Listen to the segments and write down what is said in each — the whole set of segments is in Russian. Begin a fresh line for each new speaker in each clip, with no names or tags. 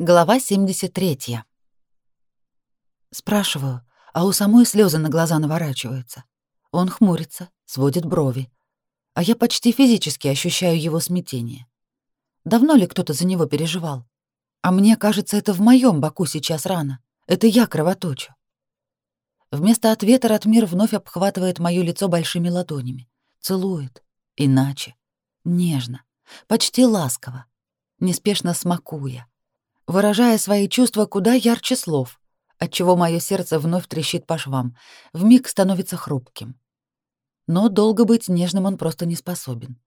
Глава 73. Спрашиваю, а у самой слезы на глаза наворачиваются. Он хмурится, сводит брови. А я почти физически ощущаю его смятение. Давно ли кто-то за него переживал? А мне кажется, это в моем боку сейчас рано. Это я кровоточу. Вместо ответа Ратмир вновь обхватывает моё лицо большими ладонями. Целует. Иначе. Нежно. Почти ласково. Неспешно смакуя выражая свои чувства куда ярче слов, отчего мое сердце вновь трещит по швам, вмиг становится хрупким. Но долго быть нежным он просто не способен.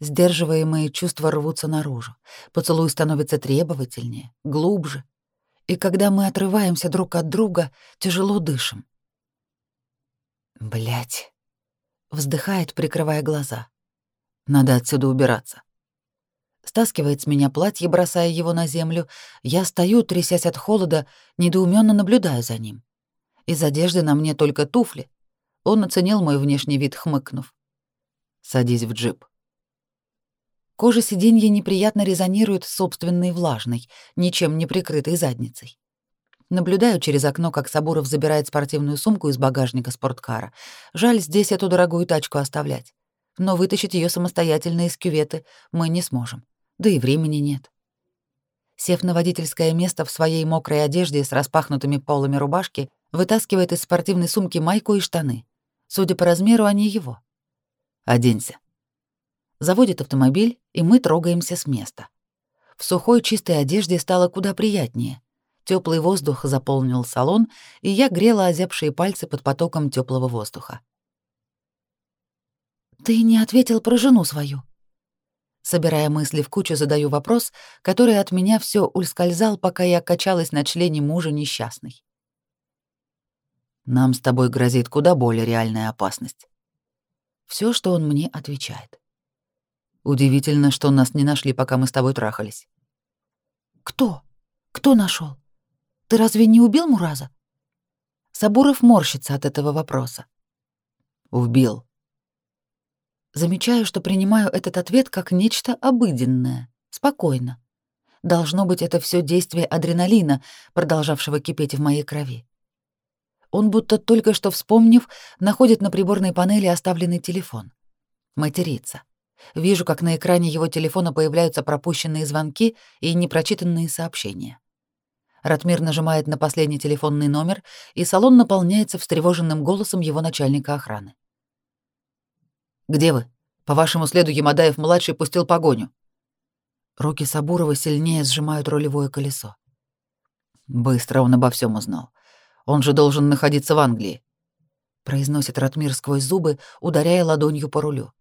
Сдерживаемые чувства рвутся наружу, поцелуй становится требовательнее, глубже, и когда мы отрываемся друг от друга, тяжело дышим. Блять, вздыхает, прикрывая глаза. Надо отсюда убираться стаскивает с меня платье, бросая его на землю. Я стою, трясясь от холода, недоуменно наблюдаю за ним. Из одежды на мне только туфли. Он оценил мой внешний вид, хмыкнув. «Садись в джип». Кожа сиденья неприятно резонирует с собственной влажной, ничем не прикрытой задницей. Наблюдаю через окно, как Сабуров забирает спортивную сумку из багажника спорткара. Жаль здесь эту дорогую тачку оставлять. Но вытащить ее самостоятельно из кюветы мы не сможем да и времени нет. Сев на водительское место в своей мокрой одежде с распахнутыми полами рубашки, вытаскивает из спортивной сумки майку и штаны. Судя по размеру, они его. «Оденься». Заводит автомобиль, и мы трогаемся с места. В сухой чистой одежде стало куда приятнее. Теплый воздух заполнил салон, и я грела озябшие пальцы под потоком теплого воздуха. «Ты не ответил про жену свою», Собирая мысли в кучу, задаю вопрос, который от меня все ускользал, пока я качалась на члене мужа несчастной. Нам с тобой грозит куда более реальная опасность. Все, что он мне отвечает. Удивительно, что нас не нашли, пока мы с тобой трахались. Кто? Кто нашел? Ты разве не убил Мураза? Сабуров морщится от этого вопроса. Убил. Замечаю, что принимаю этот ответ как нечто обыденное, спокойно. Должно быть, это все действие адреналина, продолжавшего кипеть в моей крови. Он, будто только что вспомнив, находит на приборной панели оставленный телефон. Матерится. Вижу, как на экране его телефона появляются пропущенные звонки и непрочитанные сообщения. Ратмир нажимает на последний телефонный номер, и салон наполняется встревоженным голосом его начальника охраны. Где вы? По вашему следу Ямадаев-младший пустил погоню. Руки Сабурова сильнее сжимают рулевое колесо. Быстро он обо всем узнал. Он же должен находиться в Англии. Произносит Ратмир сквозь зубы, ударяя ладонью по рулю.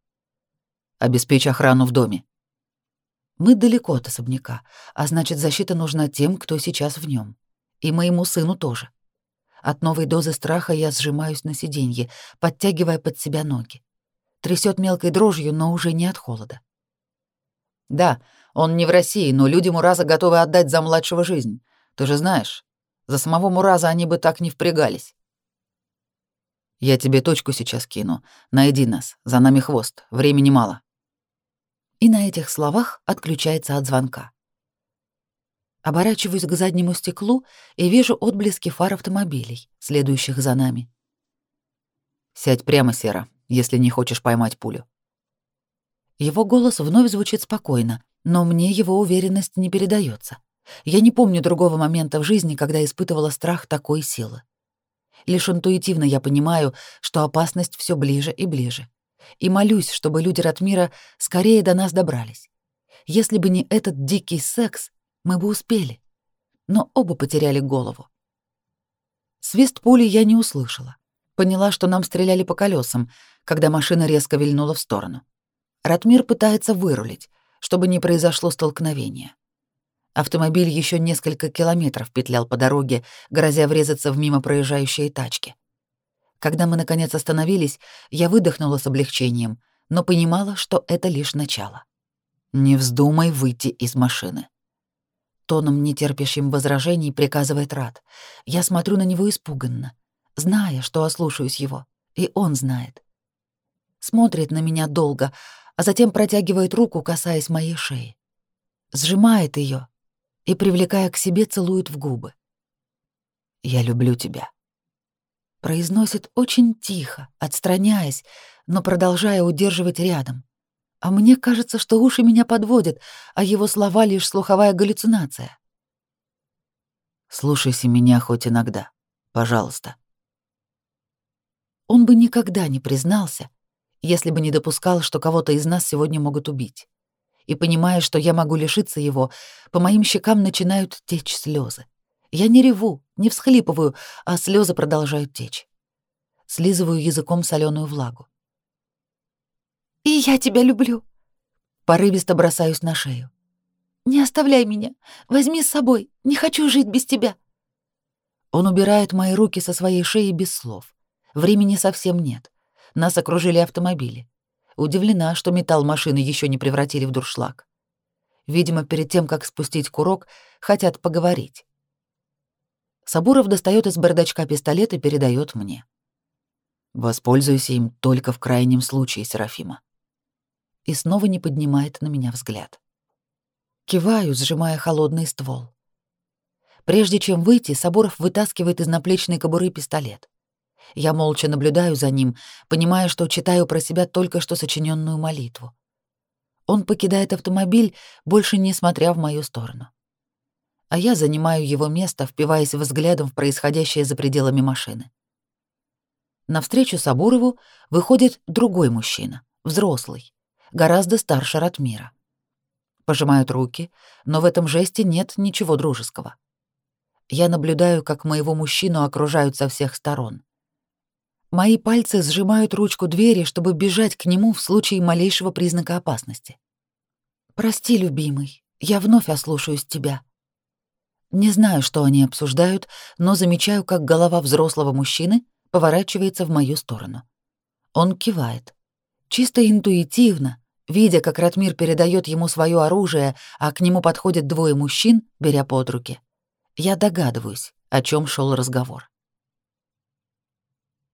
Обеспечь охрану в доме. Мы далеко от особняка, а значит, защита нужна тем, кто сейчас в нем, И моему сыну тоже. От новой дозы страха я сжимаюсь на сиденье, подтягивая под себя ноги трясет мелкой дрожью, но уже не от холода. Да, он не в России, но люди Мураза готовы отдать за младшего жизнь. Ты же знаешь, за самого Мураза они бы так не впрягались. Я тебе точку сейчас кину. Найди нас, за нами хвост, времени мало. И на этих словах отключается от звонка. Оборачиваюсь к заднему стеклу и вижу отблески фар автомобилей, следующих за нами. Сядь прямо, Сера, если не хочешь поймать пулю. Его голос вновь звучит спокойно, но мне его уверенность не передается. Я не помню другого момента в жизни, когда испытывала страх такой силы. Лишь интуитивно я понимаю, что опасность все ближе и ближе. И молюсь, чтобы люди Ратмира скорее до нас добрались. Если бы не этот дикий секс, мы бы успели. Но оба потеряли голову. Свист пули я не услышала. Поняла, что нам стреляли по колесам, когда машина резко вильнула в сторону. Ратмир пытается вырулить, чтобы не произошло столкновения. Автомобиль еще несколько километров петлял по дороге, грозя врезаться в мимо проезжающие тачки. Когда мы наконец остановились, я выдохнула с облегчением, но понимала, что это лишь начало. Не вздумай выйти из машины. Тоном, нетерпящим возражений, приказывает Рад. Я смотрю на него испуганно зная, что ослушаюсь его, и он знает. Смотрит на меня долго, а затем протягивает руку, касаясь моей шеи. Сжимает ее, и, привлекая к себе, целует в губы. «Я люблю тебя», произносит очень тихо, отстраняясь, но продолжая удерживать рядом. А мне кажется, что уши меня подводят, а его слова — лишь слуховая галлюцинация. «Слушайся меня хоть иногда, пожалуйста». Он бы никогда не признался, если бы не допускал, что кого-то из нас сегодня могут убить. И понимая, что я могу лишиться его, по моим щекам начинают течь слезы. Я не реву, не всхлипываю, а слезы продолжают течь. Слизываю языком соленую влагу. «И я тебя люблю!» Порывисто бросаюсь на шею. «Не оставляй меня! Возьми с собой! Не хочу жить без тебя!» Он убирает мои руки со своей шеи без слов. Времени совсем нет. Нас окружили автомобили. Удивлена, что металл машины еще не превратили в дуршлаг. Видимо, перед тем, как спустить курок, хотят поговорить. Сабуров достает из бардачка пистолет и передает мне. Воспользуйся им только в крайнем случае, Серафима. И снова не поднимает на меня взгляд. Киваю, сжимая холодный ствол. Прежде чем выйти, Сабуров вытаскивает из наплечной кобуры пистолет. Я молча наблюдаю за ним, понимая, что читаю про себя только что сочиненную молитву. Он покидает автомобиль, больше не смотря в мою сторону а я занимаю его место, впиваясь взглядом в происходящее за пределами машины. Навстречу Сабурову выходит другой мужчина, взрослый, гораздо старше Ратмира. Пожимают руки, но в этом жесте нет ничего дружеского. Я наблюдаю, как моего мужчину окружают со всех сторон. Мои пальцы сжимают ручку двери, чтобы бежать к нему в случае малейшего признака опасности. «Прости, любимый, я вновь ослушаюсь тебя», не знаю, что они обсуждают, но замечаю, как голова взрослого мужчины поворачивается в мою сторону. Он кивает. Чисто интуитивно, видя, как Ратмир передает ему свое оружие, а к нему подходят двое мужчин, беря под руки. Я догадываюсь, о чем шел разговор.